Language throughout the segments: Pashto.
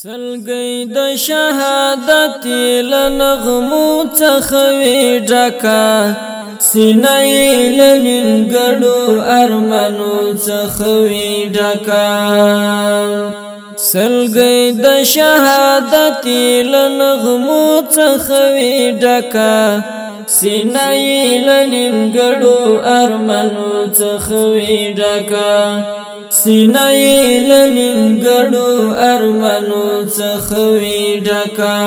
سلګي د شهادت لنغمو تخوي ډکا سینې لمنګړو ارمنو تخوي ډکا سلګي د شهادت لنغمو تخوي ډکا سینې لمنګړو ارمنو تخوي ډکا سینې لنګړو ارمنو څخوي ډکا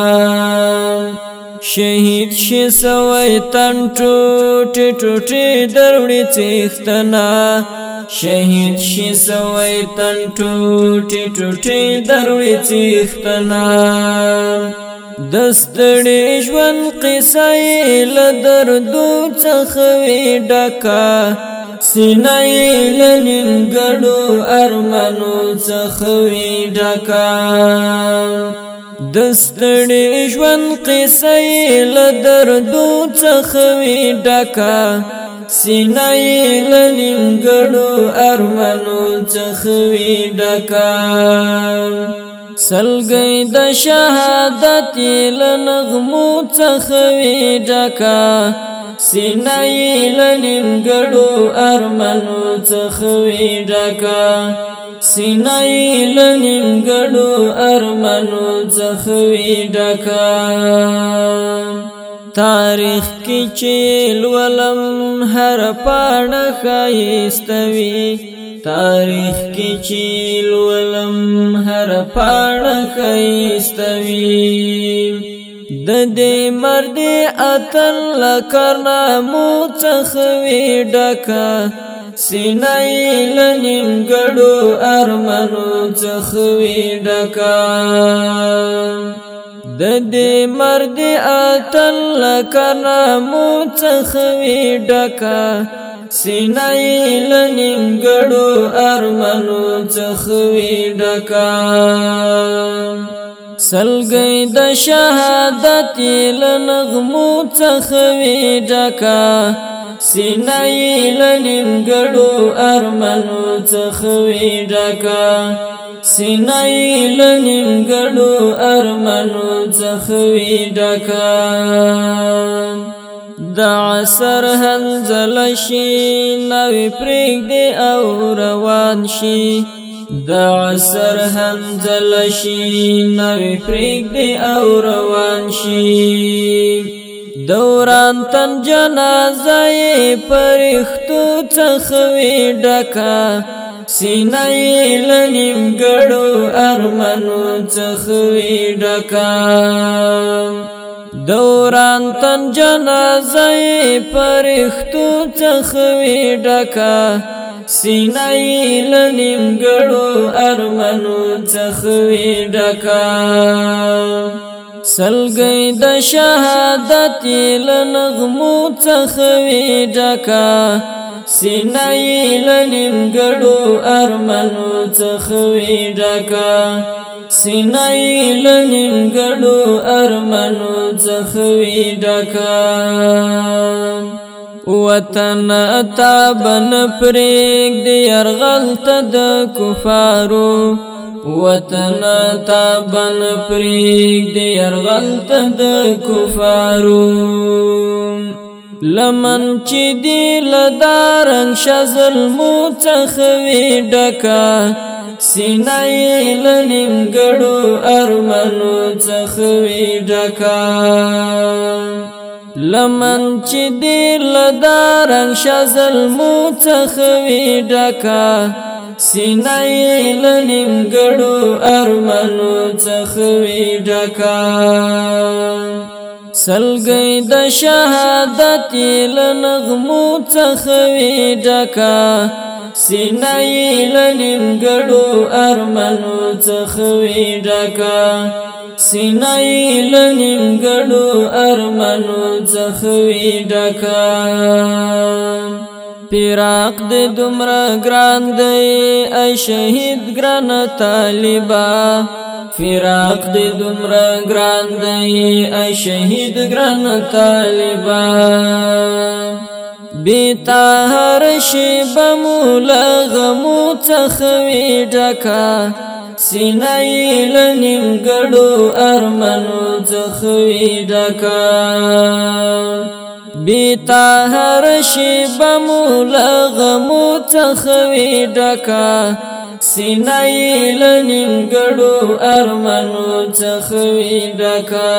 شهید شي سوي تن ټوټي ټوټي دروړي چختنا شهید شي سوي تن ټوټي ټوټي دروړي چختنا دستړې ژوند قصې له دردو څخه وی ډکا سینه لنګړو ارمنو څخوي ډکا دستړې ژوند قصې لدردو څخوي ډکا سینه لنګړو ارمنو څخوي ډکا سلګي د شهادت لنغمو څخوي ډکا سینای لنګړو ارمنو څخوي ډکا سینای لنګړو ارمنو څخوي ډکا تاریخ کې چیل ولم هر پاڼه خایستوي تاریخ کې چیل ولم هر پاڼه خایستوي د دې مرد اتل لکرنا مو تخوي ډکا سینای لنیم ګړو ارمنو تخوي ډکا د دې مرد اتل لکرنا مو تخوي ډکا سینای لنیم ګړو ارمنو تخوي ډکا سلګي د شهادت لنغمو څخوي ډکا سینې لنګړو ارمنو څخوي ډکا سینې لنګړو ارمنو څخوي ډکا د عصر هنزل شي نو پرېګ دی او روان شي د عصر همزل شي نوې پرېږدې او روان شي دوران تن جنازه یې پرښتو څخوي ډکا سینه یې لنیم ګړو ارمنو څخوي ډکا دوران تن جنازه پرښتو څخوي ډکا سینای لنیم گړو ارمنو څخوي ډکا سلګي د شهادت لنغمو څخوي ډکا سینای لنیم گړو ارمنو څخوي ډکا سینای لنیم گړو ارمنو څخوي ډکا وطن تابن پریگ دی ارغل تد کفارو وطن تابن پریگ دی ارغل تد کفارو لمن چی دی لدارن شزل مو تخوی ڈکا سینای لنیم گڑو ارمنو تخوی ڈکا لمن چې دی لدارن شزل مو تخوي ډکا سینای لنیم ګړو ارمنو تخوي ډکا سلګي د شهادت لنغمو تخوي ډکا سینای لنګړو ارمنو څخوي ډکا سینای لنګړو ارمنو څخوي ډکا پیراق د دومره ګران دی ای شهید ګران طالبا فراق د دومره ګران دی ای شهید ګران طالبا بیتا هر شی بمول غمو تخوی ډکا سینای لنیم ګړو ارمنو تخوی ډکا بیتا هر شی بمول غمو تخوی ډکا سینای لنیم ګړو ارمنو تخوی ډکا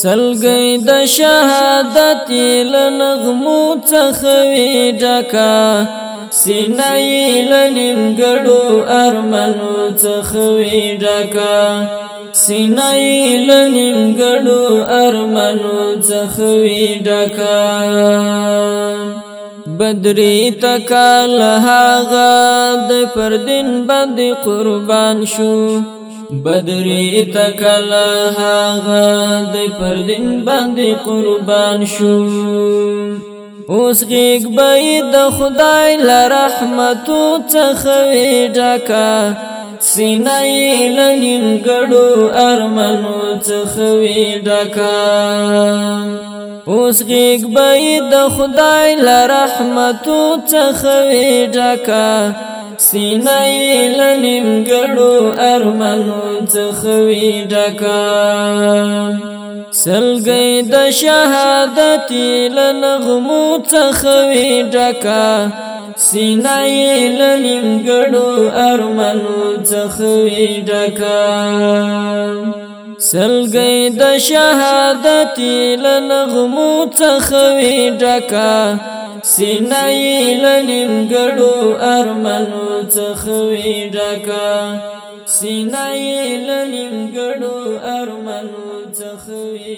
سلګي د شهادت لنغمو څخوي ډکا سینای لنګړو ارمنو څخوي ډکا سینای لنګړو ارمنو څخوي ډکا بدری تکال هاغه د پردین باندې قربان شو بدری تکل هاغه د پر دین باندې قربان شو اوس غیګ به د خدای ل رحمتو څخه ډکا سینه لنیم ګړو ارمنو څخه ډکا اوس غیګ به د خدای ل رحمتو څخه ډکا سینه لنیم ګړو ارمنو څخوي ډکا سلګي د شهادت لنغمو تخوي ډکا سینه لنګړو ارمنو تخوي ډکا سلګي د شهادت لنغمو تخوي ډکا سینای لنګړو ارمنو څخوي ډکا سینای لنګړو ارمنو څخوي